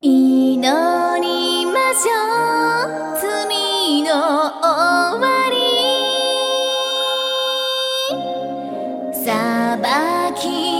祈りましょう。罪の終わり。裁き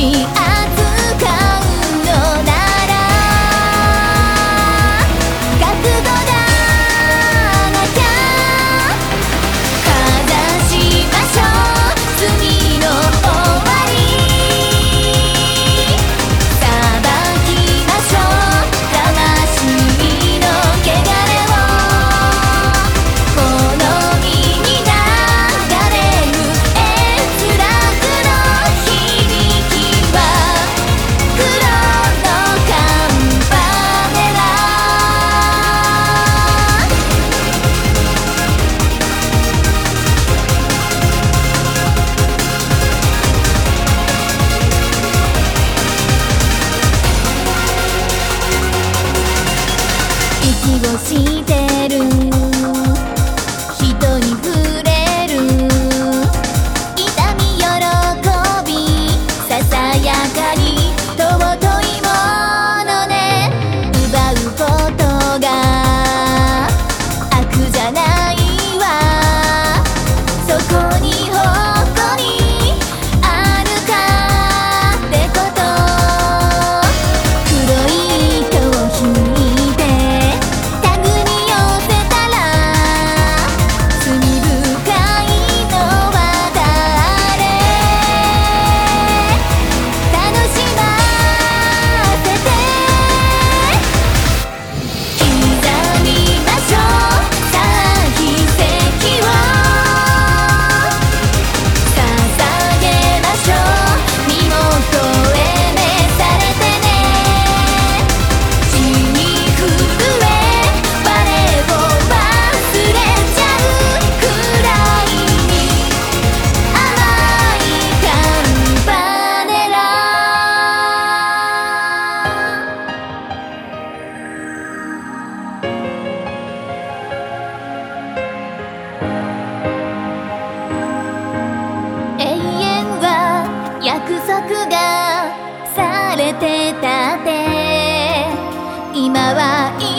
see がされてたって。今は今